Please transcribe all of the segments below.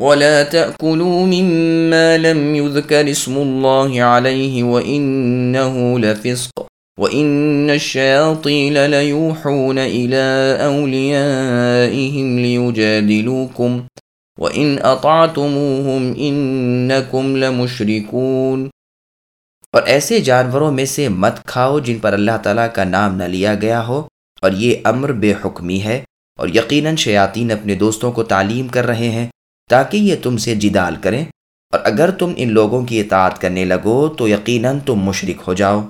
ولا تأكلوا مما لم يذكر اسم الله عليه وإنه لفسق وإن الشياطين ليوحون إلى أوليائهم ليجادلوكم وَإِنْ أَطَعْتُمُوهُمْ إِنَّكُمْ لَمُشْرِكُونَ اور ایسے جانوروں میں سے مت کھاؤ جن پر اللہ تعالیٰ کا نام نہ لیا گیا ہو اور یہ امر بے حکمی ہے اور یقیناً شیاطین اپنے دوستوں کو تعلیم کر رہے ہیں تاکہ یہ تم سے جدال کریں، اور اگر تم ان لوگوں کی اطاعت کرنے لگو تو یقیناً تم مشرک ہو جاؤ۔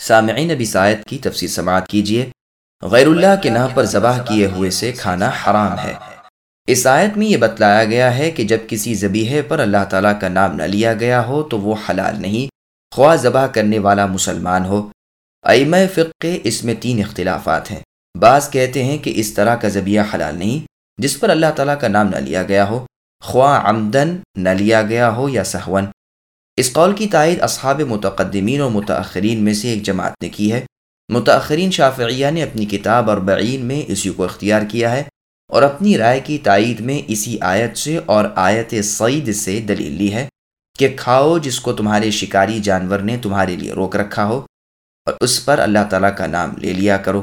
سامعین نبی سائد کی تفصیل سماعت کیجیے غیر اللہ کے نام پر ذبح کیے ہوئے سے کھانا حرام ہے۔ اس آیت میں یہ بتلایا گیا ہے کہ جب کسی ذبیحے پر اللہ تعالیٰ کا نام نہ لیا گیا ہو تو وہ حلال نہیں، خواہ ذبح کرنے والا مسلمان ہو۔ ائمہ فقہ اس میں تین اختلافات ہیں۔ بعض کہتے ہیں کہ اس طرح کا ذبیہ حلال نہیں جس پر اللہ تعالیٰ کا نام نہ لیا گیا ہو، خواہ عمدن نہ لیا گیا ہو یا سہون اس قول کی تائید اصحاب متقدمین اور متأخرین میں سے ایک جماعت نے کی ہے۔ متأخرین شافعیہ نے اپنی کتاب اور بعین میں اسی کو اختیار کیا ہے اور اپنی رائے کی تائید میں اسی آیت سے اور آیت سعید سے دلیل لی ہے کہ کھاؤ جس کو تمہارے شکاری جانور نے تمہارے لیے روک رکھا ہو اور اس پر اللہ تعالیٰ کا نام لے لیا کرو۔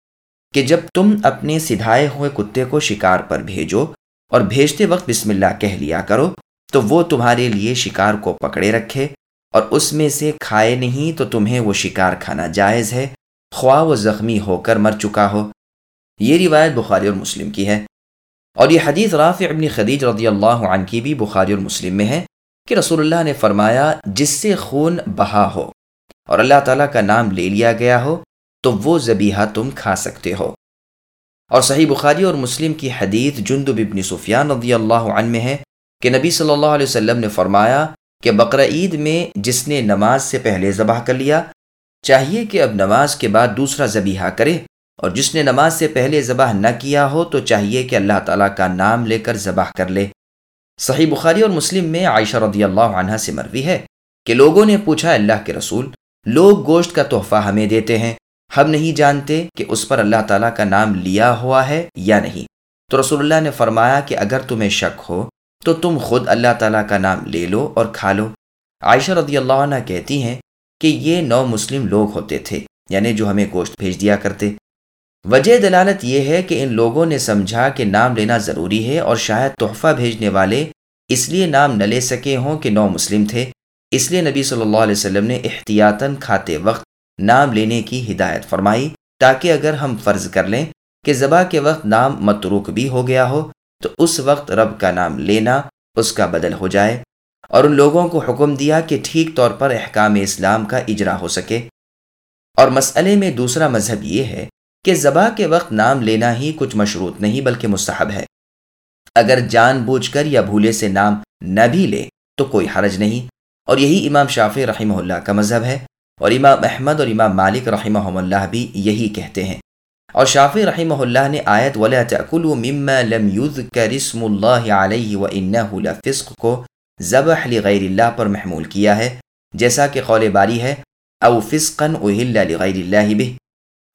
کہ جب تم اپنے سدھائے ہوئے کتے کو شکار پر بھیجو اور بھیجتے وقت بسم اللہ کہہ لیا کرو، تو وہ تمہارے لیے شکار کو پکڑے رکھے اور اس میں سے کھائے نہیں تو تمہیں وہ شکار کھانا جائز ہے، خواہ وہ زخمی ہو کر مر چکا ہو۔ یہ روایت بخاری اور مسلم کی ہے۔ اور یہ حدیث رافع ابن خدیج رضی اللہ عنہ کی بھی بخاری اور مسلم میں ہے کہ رسول اللہ نے فرمایا، جس سے خون بہا ہو اور اللہ تعالیٰ کا نام لے لیا گیا ہو تو وہ ذبیحہ تم کھا سکتے ہو۔ اور صحیح بخاری اور مسلم کی حدیث جندب ابن سفیان رضی اللہ عنہ میں ہے کہ نبی صلی اللہ علیہ وسلم نے فرمایا کہ بقر عید میں جس نے نماز سے پہلے ذبح کر لیا، چاہیے کہ اب نماز کے بعد دوسرا ذبیحہ کرے، اور جس نے نماز سے پہلے ذبح نہ کیا ہو تو چاہیے کہ اللہ تعالیٰ کا نام لے کر ذبح کر لے۔ صحیح بخاری اور مسلم میں عائشہ رضی اللہ عنہ سے مروی ہے کہ لوگوں نے پوچھا اللہ کے رسول، لوگ گوشت کا تحفہ ہمیں دیتے ہیں ہم نہیں جانتے کہ اس پر اللہ تعالیٰ کا نام لیا ہوا ہے یا نہیں۔ تو رسول اللہ نے فرمایا کہ اگر تمہیں شک ہو، تو تم خود اللہ تعالیٰ کا نام لے لو اور کھا لو۔ عائشہ رضی اللہ عنہ کہتی ہیں کہ یہ نو مسلم لوگ ہوتے تھے یعنی جو ہمیں گوشت بھیج دیا کرتے۔ وجہ دلالت یہ ہے کہ ان لوگوں نے سمجھا کہ نام لینا ضروری ہے اور شاید تحفہ بھیجنے والے اس لیے نام نہ لے سکے ہوں کہ نو مسلم تھے۔ اس لیے نبی صلی اللہ علیہ وسلم نے احتیاطاً کھاتے وقت نام لینے کی ہدایت فرمائی تاکہ اگر ہم فرض کر لیں کہ ذبح کے وقت نام متروک بھی ہو گیا ہو، تو اس وقت رب کا نام لینا اس کا بدل ہو جائے اور ان لوگوں کو حکم دیا کہ ٹھیک طور پر احکام اسلام کا اجرا ہو سکے۔ اور مسئلے میں دوسرا مذہب یہ ہے کہ ذبح کے وقت نام لینا ہی کچھ مشروط نہیں بلکہ مستحب ہے۔ اگر جان بوجھ کر یا بھولے سے نام نہ بھی لے تو کوئی حرج نہیں۔ اور یہی امام شافی رحمہ اللہ کا مذہب ہے۔ اور امام احمد اور امام مالک رحمہ اللہ بھی یہی کہتے ہیں۔ اور شافی رحمہ اللہ نے آیت ولا تأکلوا مما لم يذكر اسم اللہ علیہ وانه لفسق کو ذبح لغیر اللہ پر محمول کیا ہے۔ جیسا کہ قول باری ہے، او فسقا اہل لغیر اللہ به۔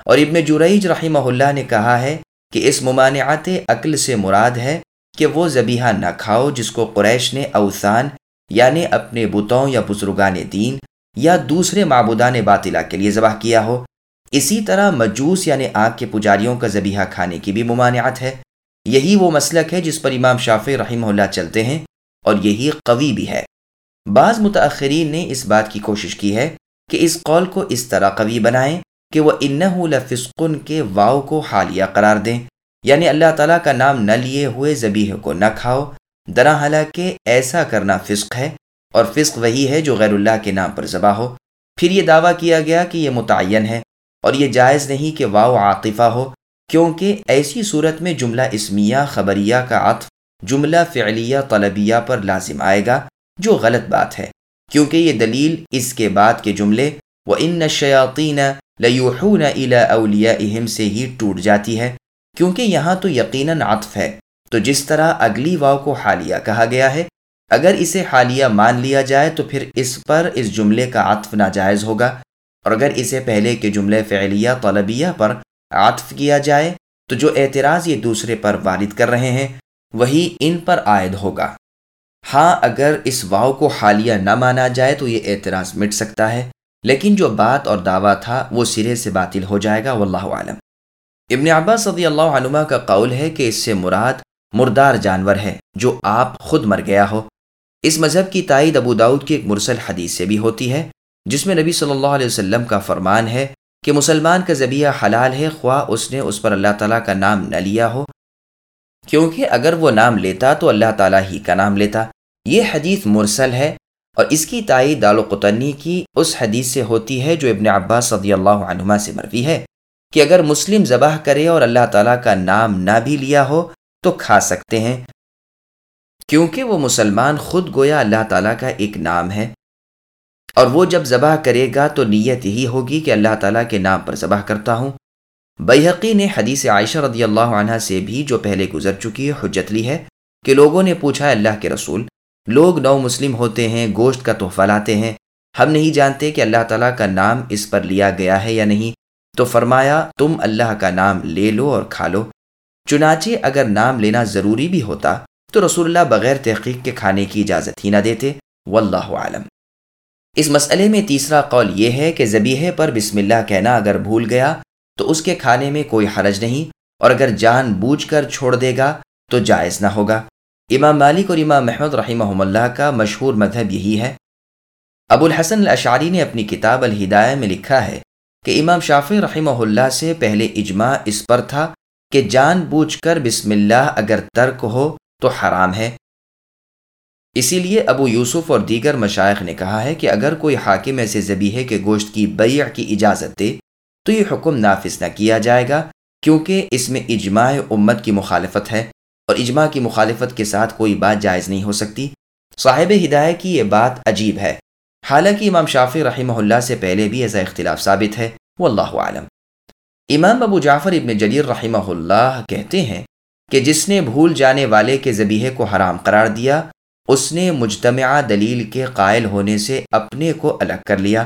اور ابن جریج رحمہ اللہ نے کہا ہے کہ اس ممانعت عقل سے مراد ہے کہ وہ ذبیحہ نہ کھاؤ جس کو قریش نے اوسان یعنی اپنے بتوں یا بزرگان دین یا دوسرے معبودان باطلا کے لیے ذبح کیا ہو۔ اسی طرح مجوس یعنی آگ کے پجاریوں کا ذبیحہ کھانے کی بھی ممانعت ہے۔ یہی وہ مسلک ہے جس پر امام شافی رحمہ اللہ چلتے ہیں اور یہی قوی بھی ہے۔ بعض متاخرین نے اس بات کی کوشش کی ہے کہ اس قول کو اس طرح قوی بنائیں کہ وہ انہ فسق اور فسق وہی ہے جو غیر اللہ کے نام پر ذبح ہو۔ پھر یہ دعویٰ کیا گیا کہ یہ متعین ہے اور یہ جائز نہیں کہ واؤ عاطفہ ہو، کیونکہ ایسی صورت میں جملہ اسمیہ، خبریہ کا عطف، جملہ فعلیہ، طلبیہ پر لازم آئے گا، جو غلط بات ہے۔ کیونکہ یہ دلیل اس کے بعد کے جملے وہ ان شیاطین لیوحون الا اولیائہم سے ہی ٹوٹ جاتی ہے۔ کیونکہ یہاں تو یقیناً عطف ہے۔ تو جس طرح اگلی واو کو حالیہ کہا گیا ہے اگر اسے حالیہ مان لیا جائے تو پھر اس پر اس جملے کا عطف ناجائز ہوگا۔ اور اگر اسے پہلے کے جملے فعلیہ، طلبیہ پر عطف کیا جائے تو جو اعتراض یہ دوسرے پر وارد کر رہے ہیں، وہی ان پر عائد ہوگا۔ ہاں اگر اس واؤ کو حالیہ نہ مانا جائے تو یہ اعتراض مٹ سکتا ہے، لیکن جو بات اور دعویٰ تھا وہ سرے سے باطل ہو جائے گا، واللہ عالم ابن عباس صدی اللہ عنہ کا قول ہے کہ اس سے مراد مردار جانور ہے جو آپ خود مر گیا ہو۔ اس مذہب کی تائید ابو داود کی ایک مرسل حدیث سے بھی ہوتی ہے، جس میں نبی صلی اللہ علیہ وسلم کا فرمان ہے کہ مسلمان کا ذبیہ حلال ہے، خواہ اس نے اس پر اللہ تعالیٰ کا نام نہ لیا ہو۔ کیونکہ اگر وہ نام لیتا تو اللہ تعالیٰ ہی کا نام لیتا۔ یہ حدیث مرسل ہے اور اس کی تائید دال قطنی کی اس حدیث سے ہوتی ہے جو ابن عباس صدی اللہ عنہما سے مروی ہے کہ اگر مسلم ذبح کرے اور اللہ تعالیٰ کا نام نہ بھی لیا ہو تو کھا سکتے ہیں۔ کیونکہ وہ مسلمان خود گویا اللہ تعالیٰ کا ایک نام ہے۔ اور وہ جب ذبح کرے گا تو نیت یہی ہوگی کہ اللہ تعالیٰ کے نام پر ذبح کرتا ہوں۔ بیحقی نے حدیث عائشہ رضی اللہ عنہ سے بھی جو پہلے گزر چکی ہے حجت لی ہے کہ لوگوں نے پوچھا اللہ کے رسول، لوگ نو مسلم ہوتے ہیں، گوشت کا تحفہ لاتے ہیں۔ ہم نہیں جانتے کہ اللہ تعالیٰ کا نام اس پر لیا گیا ہے یا نہیں۔ تو فرمایا، تم اللہ کا نام لے لو اور کھا لو۔ چنانچہ اگر نام لینا ضروری بھی ہوتا تو رسول اللہ بغیر تحقیق کے کھانے کی اجازت ہی نہ دیتے۔ واللہ عالم اس مسئلے میں تیسرا قول یہ ہے کہ زبیحے پر بسم اللہ کہنا اگر بھول گیا تو اس کے کھانے میں کوئی حرج نہیں، اور اگر جان بوجھ کر چھوڑ دے گا تو جائز نہ ہوگا۔ امام مالک اور امام محمد رحمہ اللہ کا مشہور مذہب یہی ہے۔ ابو الحسن الاشعری نے اپنی کتاب الہدایہ میں لکھا ہے کہ امام شافی رحمہ اللہ سے پہلے اجماع اس پر تھا کہ جان بوجھ کر بسم اللہ اگر ترک ہو تو حرام ہے۔ اسی لیے ابو یوسف اور دیگر مشائق نے کہا ہے کہ اگر کوئی حاکم ایسے زبیحے کے گوشت کی بیع کی اجازت دے، تو یہ حکم نافذ نہ کیا جائے گا، کیونکہ اس میں اجماع امت کی مخالفت ہے اور اجماع کی مخالفت کے ساتھ کوئی بات جائز نہیں ہو سکتی۔ صاحب ہدایہ کی یہ بات عجیب ہے۔ حالانکہ امام شافی رحمہ اللہ سے پہلے بھی ایسا اختلاف ثابت ہے۔ وہ اللہ عالم امام ابو جعفر ابن جلیر رحمہ اللہ کہتے ہیں کہ جس نے بھول جانے والے کے ذبیحے کو حرام قرار دیا، اس نے مجتمع دلیل کے قائل ہونے سے اپنے کو الگ کر لیا۔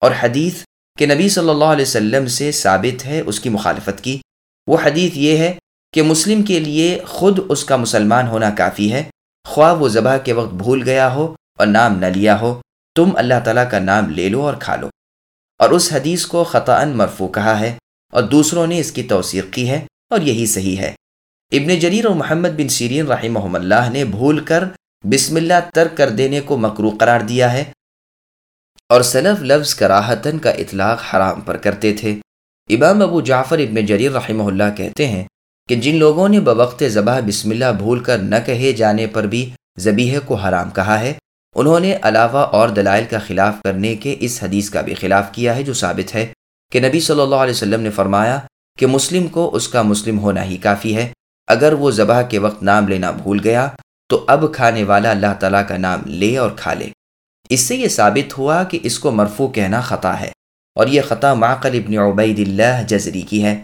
اور حدیث کہ نبی صلی اللہ علیہ وسلم سے ثابت ہے اس کی مخالفت کی۔ وہ حدیث یہ ہے کہ مسلم کے لیے خود اس کا مسلمان ہونا کافی ہے۔ خواہ وہ ذبح کے وقت بھول گیا ہو اور نام نہ لیا ہو، تم اللہ تعالیٰ کا نام لے لو اور کھا لو۔ اور اس حدیث کو خطا مرفو کہا ہے اور دوسروں نے اس کی توثیق کی ہے اور یہی صحیح ہے۔ ابن جریر اور محمد بن سیرین رحمہ اللہ نے بھول کر بسم اللہ ترک کر دینے کو مکرو قرار دیا ہے اور سلف لفظ کراہتن کا اطلاق حرام پر کرتے تھے۔ امام ابو جعفر ابن جریر رحمہ اللہ کہتے ہیں کہ جن لوگوں نے بوقت ذبح بسم اللہ بھول کر نہ کہے جانے پر بھی ذبیح کو حرام کہا ہے، انہوں نے علاوہ اور دلائل کا خلاف کرنے کے اس حدیث کا بھی خلاف کیا ہے جو ثابت ہے کہ نبی صلی اللہ علیہ وسلم نے فرمایا کہ مسلم کو اس کا مسلم ہونا ہی کافی ہے۔ اگر وہ ذبح کے وقت نام لینا بھول گیا، تو اب کھانے والا اللہ تعالیٰ کا نام لے اور کھا لے۔ اس سے یہ ثابت ہوا کہ اس کو مرفو کہنا خطا ہے، اور یہ خطا معقل ابن عبید اللہ جزری کی ہے۔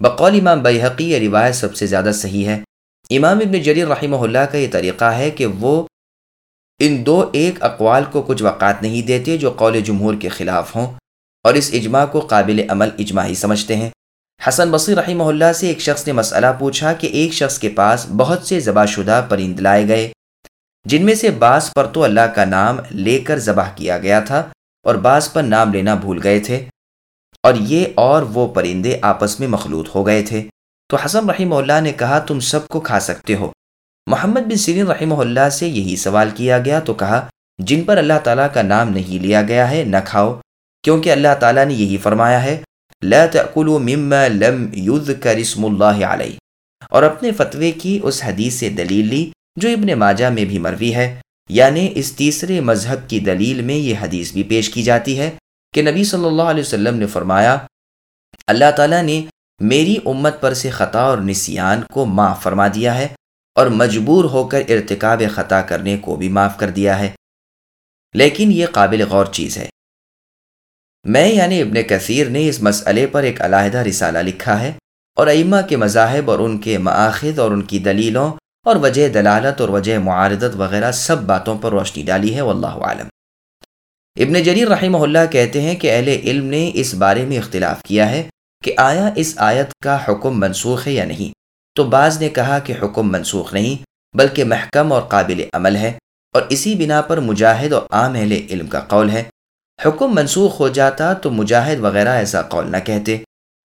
بقول امام بیحقی یہ روایت سب سے زیادہ صحیح ہے۔ امام ابن جریر رحمہ اللہ کا یہ طریقہ ہے کہ وہ ان دو ایک اقوال کو کچھ وقات نہیں دیتے جو قول جمہور کے خلاف ہوں، اور اس اجماع کو قابل عمل اجماعی سمجھتے ہیں۔ حسن بصیر رحمہ اللہ سے ایک شخص نے مسئلہ پوچھا کہ ایک شخص کے پاس بہت سے ذبح شدہ پرند لائے گئے، جن میں سے بعض پر تو اللہ کا نام لے کر ذبح کیا گیا تھا اور بعض پر نام لینا بھول گئے تھے۔ اور یہ اور وہ پرندے آپس میں مخلوط ہو گئے تھے۔ تو حسن رحمہ اللہ نے کہا، تم سب کو کھا سکتے ہو۔ محمد بن سیرین رحمہ اللہ سے یہی سوال کیا گیا تو کہا، جن پر اللہ تعالیٰ کا نام نہیں لیا گیا ہے، نہ کھاؤ، کیونکہ اللہ تعالیٰ نے یہی فرمایا ہے۔ لا تأکلوا مما لم يذکر اسم اللہ علیہ اور اپنے فتوے کی اس حدیث سے دلیل لی جو ابن ماجہ میں بھی مروی ہے۔ یعنی اس تیسرے مذہب کی دلیل میں یہ حدیث بھی پیش کی جاتی ہے کہ نبی صلی اللہ علیہ وسلم نے فرمایا، اللہ تعالیٰ نے میری امت پر سے خطا اور نسیان کو معاف فرما دیا ہے اور مجبور ہو کر ارتکاب خطا کرنے کو بھی معاف کر دیا ہے۔ لیکن یہ قابل غور چیز ہے۔ میں یعنی ابن کثیر نے اس مسئلے پر ایک علیحدہ رسالہ لکھا ہے اور ائمہ کے مذاہب اور ان کے مآخذ اور ان کی دلیلوں اور وجہ دلالت اور وجہ معارضت وغیرہ سب باتوں پر روشنی ڈالی ہے، واللہ عالم ابن جریر رحمہ اللہ کہتے ہیں کہ اہل علم نے اس بارے میں اختلاف کیا ہے کہ آیا اس آیت کا حکم منسوخ ہے یا نہیں۔ تو بعض نے کہا کہ حکم منسوخ نہیں، بلکہ محکم اور قابل عمل ہے اور اسی بنا پر مجاہد اور عام اہل علم کا قول ہے۔ حکم منسوخ ہو جاتا تو مجاہد وغیرہ ایسا قول نہ کہتے۔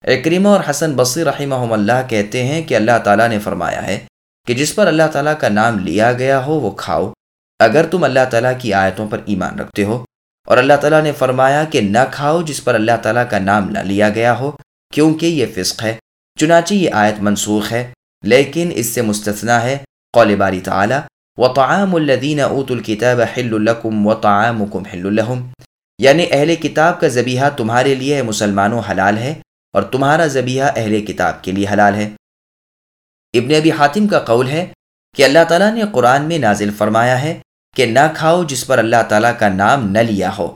اکریمہ اور حسن بصیر رحمہ اللہ کہتے ہیں کہ اللہ تعالیٰ نے فرمایا ہے کہ جس پر اللہ تعالیٰ کا نام لیا گیا ہو وہ کھاؤ۔ اگر تم اللہ تعالیٰ کی آیتوں پر ایمان رکھتے ہو اور اللہ تعالیٰ نے فرمایا کہ نہ کھاؤ جس پر اللہ تعالیٰ کا نام نہ لیا گیا ہو، کیونکہ یہ فسق ہے، چنانچہ یہ آیت منسوخ ہے، لیکن اس سے مستثنا ہے قول باری تعالی، وطعام الذین اوت الكتاب حل لکم وطعامکم حل لهم۔ یعنی اہل کتاب کا ذبیحہ تمہارے لیے مسلمانوں حلال ہے اور تمہارا ذبیحہ اہل کتاب کے لیے حلال ہے۔ ابن ابی حاتم کا قول ہے کہ اللہ تعالیٰ نے قرآن میں نازل فرمایا ہے کہ نہ کھاؤ جس پر اللہ تعالیٰ کا نام نہ لیا ہو۔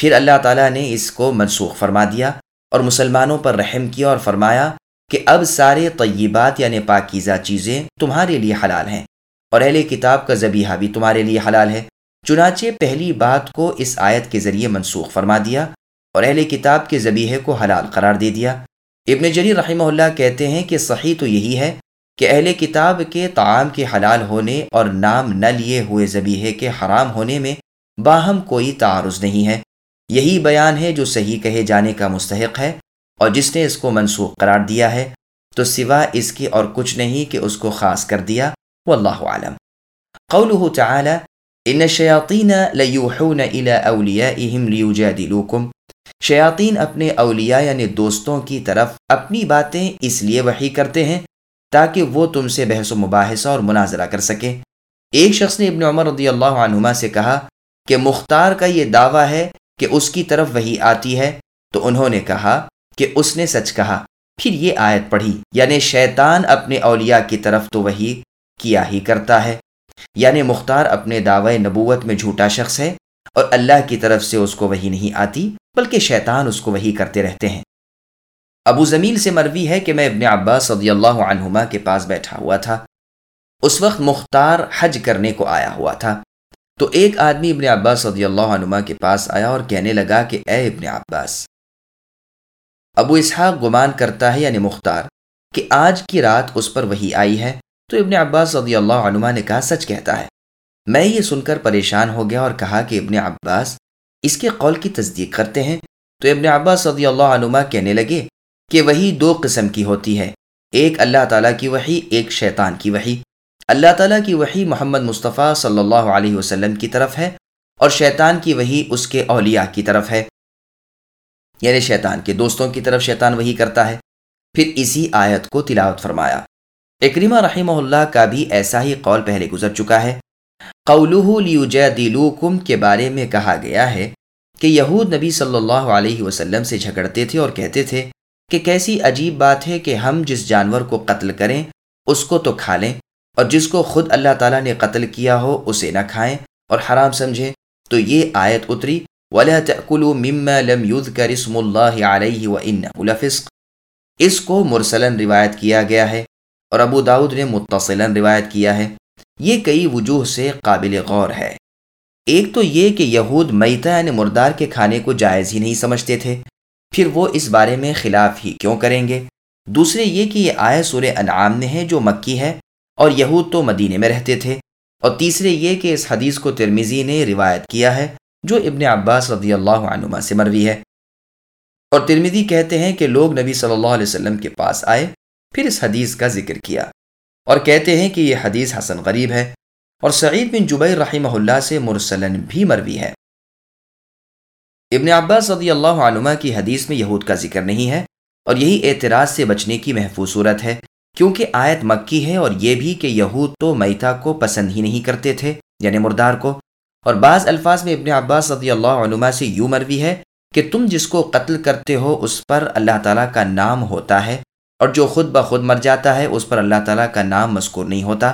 پھر اللہ تعالیٰ نے اس کو منسوخ فرما دیا اور مسلمانوں پر رحم کیا اور فرمایا کہ اب سارے طیبات یعنی پاکیزہ چیزیں تمہارے لیے حلال ہیں اور اہل کتاب کا ذبیحہ بھی تمہارے لیے حلال ہے۔ چنانچہ پہلی بات کو اس آیت کے ذریعے منسوخ فرما دیا اور اہل کتاب کے ذبیحے کو حلال قرار دے دیا۔ ابن جری رحمہ اللہ کہتے ہیں کہ صحیح تو یہی ہے کہ اہل کتاب کے تعام کے حلال ہونے اور نام نہ لیے ہوئے ذبیحے کے حرام ہونے میں باہم کوئی تعارض نہیں ہے۔ یہی بیان ہے جو صحیح کہے جانے کا مستحق ہے اور جس نے اس کو منسوخ قرار دیا ہے، تو سوا اس کے اور کچھ نہیں کہ اس کو خاص کر دیا۔ واللہ عالم قوله تعالی ان الشیاطین لیوحون الى اولیائهم لیجادلوکم شیاطین اپنے اولیاء یعنی دوستوں کی طرف اپنی باتیں اس لیے وحی کرتے ہیں تاکہ وہ تم سے بحث و مباحثہ اور مناظرہ کر سکیں۔ ایک شخص نے ابن عمر رضی اللہ عنہما سے کہا کہ مختار کا یہ دعویٰ ہے کہ اس کی طرف وہی آتی ہے۔ تو انہوں نے کہا کہ اس نے سچ کہا، پھر یہ آیت پڑھی یعنی شیطان اپنے اولیاء کی طرف تو وہی کیا ہی کرتا ہے۔ یعنی مختار اپنے دعوی نبوت میں جھوٹا شخص ہے اور اللہ کی طرف سے اس کو وہی نہیں آتی، بلکہ شیطان اس کو وہی کرتے رہتے ہیں۔ ابو زمیل سے مروی ہے کہ میں ابن عباس صدی اللہ عنہما کے پاس بیٹھا ہوا تھا۔ اس وقت مختار حج کرنے کو آیا ہوا تھا۔ تو ایک آدمی ابن عباس صدی اللہ عنما کے پاس آیا اور کہنے لگا کہ اے ابن عباس، ابو اسحاق گمان کرتا ہے یعنی مختار کہ آج کی رات اس پر وہی آئی ہے۔ تو ابن عباس صدی اللہ عنما نے کہا، سچ کہتا ہے۔ میں یہ سن کر پریشان ہو گیا اور کہا کہ ابن عباس اس کے قول کی تصدیق کرتے ہیں۔ تو ابن عباس صدی اللہ عنما کہنے لگے کہ وہی دو قسم کی ہوتی ہے۔ ایک اللہ تعالیٰ کی وہی ایک شیطان کی وہی اللہ تعالیٰ کی وہی محمد مصطفیٰ صلی اللہ علیہ وسلم کی طرف ہے اور شیطان کی وہی اس کے اولیاء کی طرف ہے۔ یعنی شیطان کے دوستوں کی طرف شیطان وہی کرتا ہے۔ پھر اسی آیت کو تلاوت فرمایا۔ اکریمہ رحمہ اللہ کا بھی ایسا ہی قول پہلے گزر چکا ہے۔ قولہ لیجادلوکم کے بارے میں کہا گیا ہے کہ یہود نبی صلی اللہ علیہ وسلم سے جھگڑتے تھے اور کہتے تھے کہ کیسی عجیب بات ہے کہ ہم جس جانور کو قتل کریں، اس کو تو کھا لیں اور جس کو خود اللہ تعالیٰ نے قتل کیا ہو، اسے نہ کھائیں۔ اور حرام سمجھیں، تو یہ آیت اتری، وَلَا تَأْكُلُوا مِمَّا لَمْ يُذْكَرِ اسْمُ اللَّهِ عَلَيْهِ وَإِنَّهُ لَفِسْقِ۔ اس کو مرسلن روایت کیا گیا ہے۔ اور ابو داود نے متصلن روایت کیا ہے، یہ کئی وجوہ سے قابل غور ہے۔ ایک تو یہ کہ یہود میتا یعنی مردار کے کھانے کو جائز ہی نہیں سمجھتے تھے، پھر وہ اس بارے میں خلاف ہی کیوں کریں گے؟ دوسرے یہ کہ یہ آئے سور انعام میں ہے جو مکی ہے اور یہود تو مدینے میں رہتے تھے۔ اور تیسرے یہ کہ اس حدیث کو ترمیزی نے روایت کیا ہے جو ابن عباس رضی اللہ عنما سے مروی ہے۔ اور ترمیزی کہتے ہیں کہ لوگ نبی صلی اللہ علیہ وسلم کے پاس آئے پھر اس حدیث کا ذکر کیا اور کہتے ہیں کہ یہ حدیث حسن غریب ہے اور سعید بن جبیر رحمہ اللہ سے مرسلن بھی مروی ہے۔ ابن عباس رضی اللہ عنما کی حدیث میں یہود کا ذکر نہیں ہے اور یہی اعتراض سے بچنے کی محفوظ صورت ہے کیونکہ آیت مکی ہے اور یہ بھی کہ یہود تو میتا کو پسند ہی نہیں کرتے تھے یعنی مردار کو۔ اور بعض الفاظ میں ابن عباس رضی اللہ عنما سے یوں مروی ہے کہ تم جس کو قتل کرتے ہو اس پر اللہ تعالیٰ کا نام ہوتا ہے اور جو خود بخود مر جاتا ہے، اس پر اللہ تعالیٰ کا نام مذکور نہیں ہوتا۔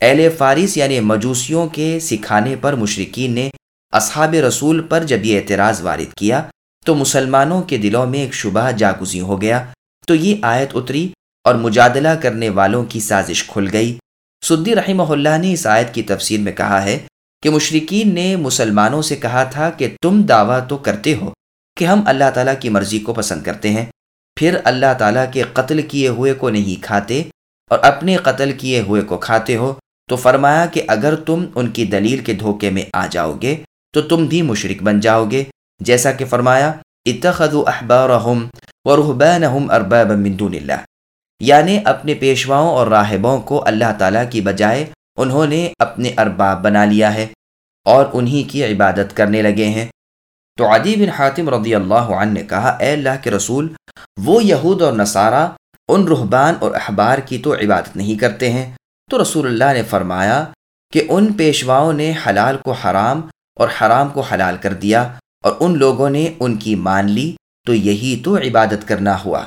اہل فارس یعنی مجوسیوں کے سکھانے پر مشرقین نے اصحاب رسول پر جب یہ اعتراض وارد کیا تو مسلمانوں کے دلوں میں ایک شبہ جاگزی ہو گیا۔ تو یہ آیت اتری اور مجادلہ کرنے والوں کی سازش کھل گئی۔ سدی رحمہ اللہ نے اس آیت کی تفسیر میں کہا ہے کہ مشرقین نے مسلمانوں سے کہا تھا کہ تم دعویٰ تو کرتے ہو کہ ہم اللہ تعالیٰ کی مرضی کو پسند کرتے ہیں۔ پھر اللہ تعالیٰ کے قتل کیے ہوئے کو نہیں کھاتے اور اپنے قتل کیے ہوئے کو کھاتے ہو، تو فرمایا کہ اگر تم ان کی دلیل کے دھوکے میں آ جاؤ گے تو تم بھی مشرق بن جاؤ گے جیسا کہ فرمایا، اتخذوا احبارهم ورهبانهم اربابا من دون اللہ۔ یعنی اپنے پیشواؤں اور راہبوں کو اللہ تعالیٰ کی بجائے انہوں نے اپنے ارباب بنا لیا ہے اور انہی کی عبادت کرنے لگے ہیں۔ تو عدی بن حاتم رضی اللہ عنہ نے کہا، اے اللہ کے رسول، وہ یہود اور نصارہ ان رحبان اور احبار کی تو عبادت نہیں کرتے ہیں۔ تو رسول اللہ نے فرمایا کہ ان پیشواؤں نے حلال کو حرام اور حرام کو حلال کر دیا اور ان لوگوں نے ان کی مان لی، تو یہی تو عبادت کرنا ہوا۔